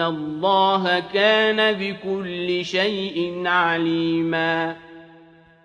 الله كان بكل شيء عليماً